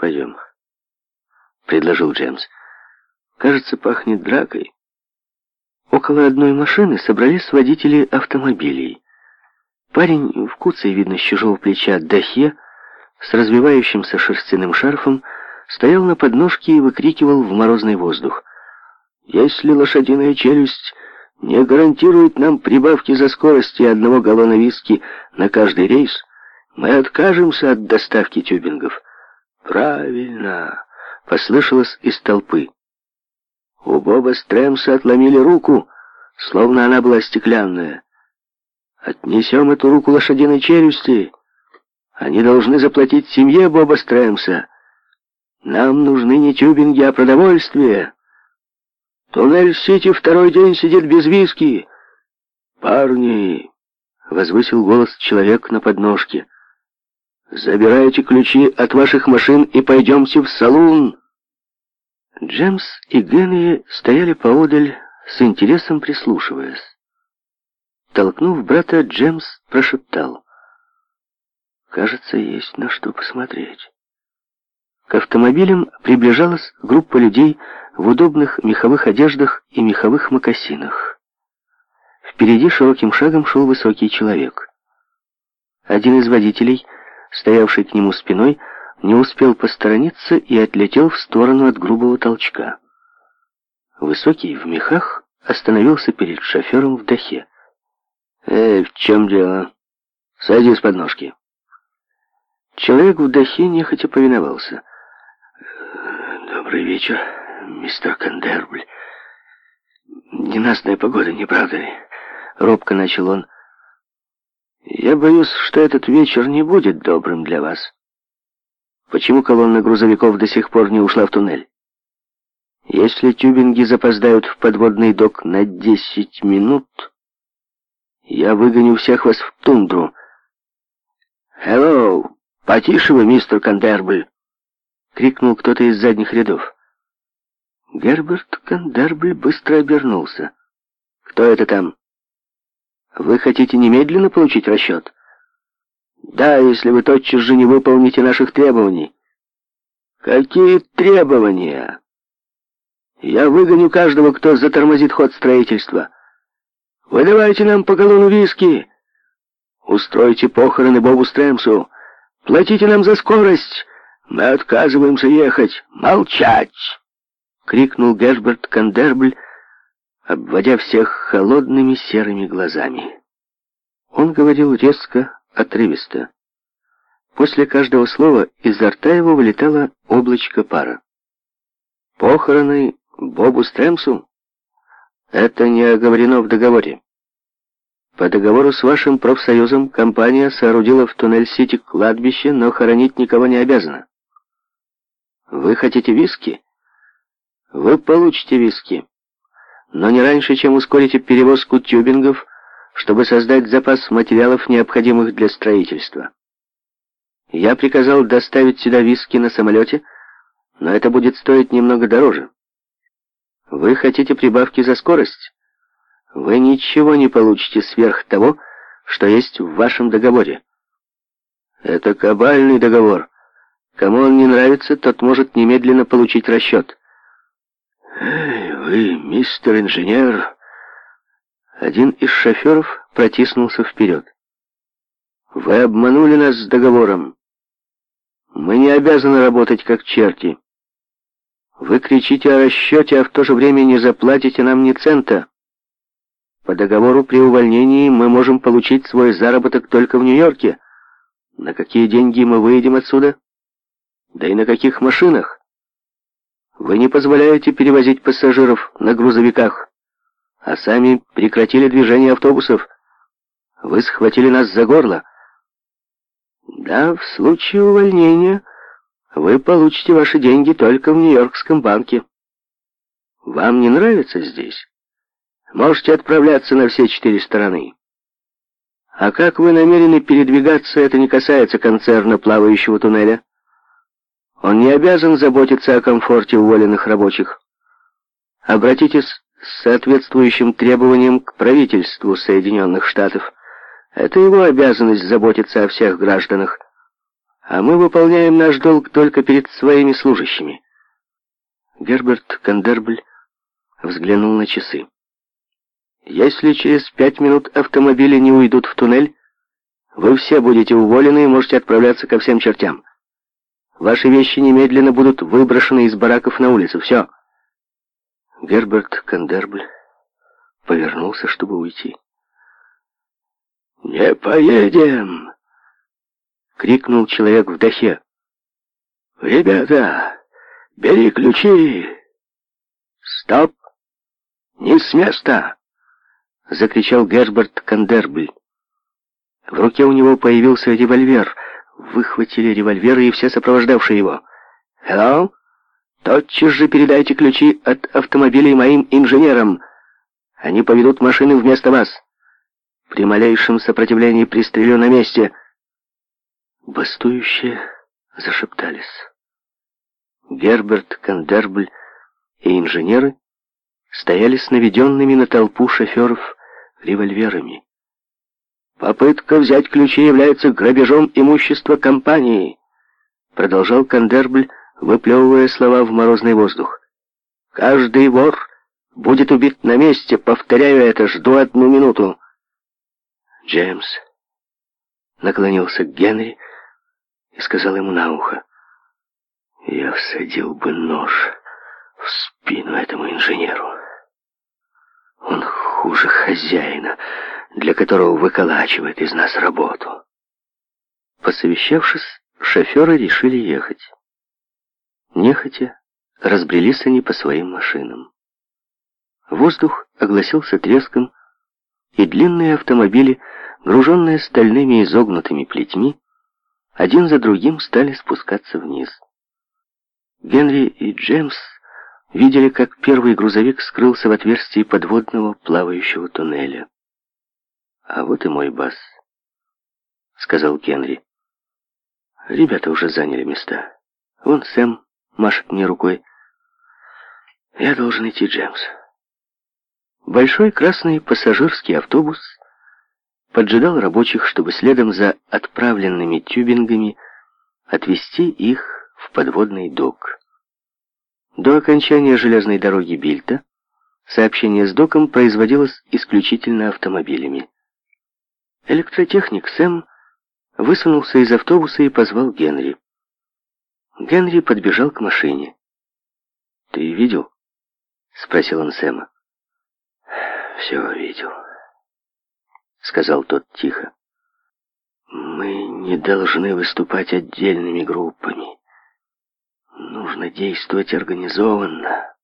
«Пойдем», — предложил Джеймс. «Кажется, пахнет дракой». Около одной машины собрались водители автомобилей. Парень в куце, видно, с чужого плеча Дахе, с развивающимся шерстяным шарфом, стоял на подножке и выкрикивал в морозный воздух. «Если лошадиная челюсть не гарантирует нам прибавки за скорость и одного галлона виски на каждый рейс, мы откажемся от доставки тюбингов». «Правильно!» — послышалось из толпы. У Боба Стрэмса отломили руку, словно она была стеклянная. «Отнесем эту руку лошадиной челюсти. Они должны заплатить семье Боба Стрэмса. Нам нужны не тюбинги, а продовольствие. Туннель-Сити второй день сидит без виски. Парни!» — возвысил голос человек на подножке — «Забирайте ключи от ваших машин и пойдемте в салон!» Джемс и Генри стояли поодаль, с интересом прислушиваясь. Толкнув брата, Джемс прошептал. «Кажется, есть на что посмотреть». К автомобилям приближалась группа людей в удобных меховых одеждах и меховых мокасинах. Впереди широким шагом шел высокий человек. Один из водителей — стоявший к нему спиной, не успел посторониться и отлетел в сторону от грубого толчка. Высокий в мехах остановился перед шофером в дахе. «Эй, в чем дело? Садись с подножки». Человек в дахе нехотя повиновался. «Добрый вечер, мистер Кандербль. Ненастная погода, не правда ли?» Робко начал он. Я боюсь, что этот вечер не будет добрым для вас. Почему колонна грузовиков до сих пор не ушла в туннель? Если тюбинги запоздают в подводный док на 10 минут, я выгоню всех вас в тундру. «Хеллоу! Потише вы, мистер Кандербль!» — крикнул кто-то из задних рядов. Герберт Кандербль быстро обернулся. «Кто это там?» Вы хотите немедленно получить расчет? Да, если вы тотчас же не выполните наших требований. Какие требования? Я выгоню каждого, кто затормозит ход строительства. Выдавайте нам по галлону виски. Устройте похороны Бобу Стрэмсу. Платите нам за скорость. Мы отказываемся ехать. Молчать!» — крикнул Герберт Кандербль, обводя всех холодными серыми глазами. Он говорил резко, отрывисто. После каждого слова изо рта его вылетало облачко пара. «Похороны Бобу Стрэмсу? Это не оговорено в договоре. По договору с вашим профсоюзом компания соорудила в Туннель-Сити кладбище, но хоронить никого не обязана. Вы хотите виски? Вы получите виски» но не раньше, чем ускорите перевозку тюбингов, чтобы создать запас материалов, необходимых для строительства. Я приказал доставить сюда виски на самолете, но это будет стоить немного дороже. Вы хотите прибавки за скорость? Вы ничего не получите сверх того, что есть в вашем договоре. Это кабальный договор. Кому он не нравится, тот может немедленно получить расчет. Эх. «Вы, мистер инженер...» Один из шоферов протиснулся вперед. «Вы обманули нас с договором. Мы не обязаны работать как черти. Вы кричите о расчете, а в то же время не заплатите нам ни цента. По договору при увольнении мы можем получить свой заработок только в Нью-Йорке. На какие деньги мы выйдем отсюда? Да и на каких машинах?» Вы не позволяете перевозить пассажиров на грузовиках, а сами прекратили движение автобусов. Вы схватили нас за горло. Да, в случае увольнения вы получите ваши деньги только в Нью-Йоркском банке. Вам не нравится здесь? Можете отправляться на все четыре стороны. А как вы намерены передвигаться, это не касается концерна плавающего туннеля. Он не обязан заботиться о комфорте уволенных рабочих. Обратитесь с соответствующим требованием к правительству Соединенных Штатов. Это его обязанность заботиться о всех гражданах. А мы выполняем наш долг только перед своими служащими. Герберт Кандербль взглянул на часы. Если через пять минут автомобили не уйдут в туннель, вы все будете уволены и можете отправляться ко всем чертям. Ваши вещи немедленно будут выброшены из бараков на улицу. Все. Герберт Кандербль повернулся, чтобы уйти. «Не поедем!» — крикнул человек в дахе. «Ребята, бери ключи!» «Стоп! Не с места!» — закричал Герберт Кандербль. В руке у него появился револьвер — выхватили револьверы и все сопровождавшие его. «Хеллоу! Тотчас же передайте ключи от автомобилей моим инженерам. Они поведут машины вместо вас. При малейшем сопротивлении пристрелю на месте». Бастующие зашептались. Герберт, Кандербль и инженеры стояли с наведенными на толпу шоферов револьверами. Попытка взять ключи является грабежом имущества компании, продолжал Кандербль, выплевывая слова в морозный воздух. Каждый вор будет убит на месте, повторяю это, жду одну минуту. Джеймс наклонился к Генри и сказал ему на ухо. Я всадил бы нож в спину этому инженеру. Он хуже хозяина для которого выколачивает из нас работу. Посовещавшись, шоферы решили ехать. Нехотя, разбрелись они по своим машинам. Воздух огласился треском, и длинные автомобили, груженные стальными изогнутыми плетьми, один за другим стали спускаться вниз. Генри и Джеймс видели, как первый грузовик скрылся в отверстии подводного плавающего туннеля. А вот и мой бас, сказал Кенри. Ребята уже заняли места. Вон Сэм машет мне рукой. Я должен идти, Джеймс. Большой красный пассажирский автобус поджидал рабочих, чтобы следом за отправленными тюбингами отвезти их в подводный док. До окончания железной дороги Бильта сообщение с доком производилось исключительно автомобилями. Электротехник Сэм высунулся из автобуса и позвал Генри. Генри подбежал к машине. «Ты видел?» — спросил он Сэма. «Все видел», — сказал тот тихо. «Мы не должны выступать отдельными группами. Нужно действовать организованно.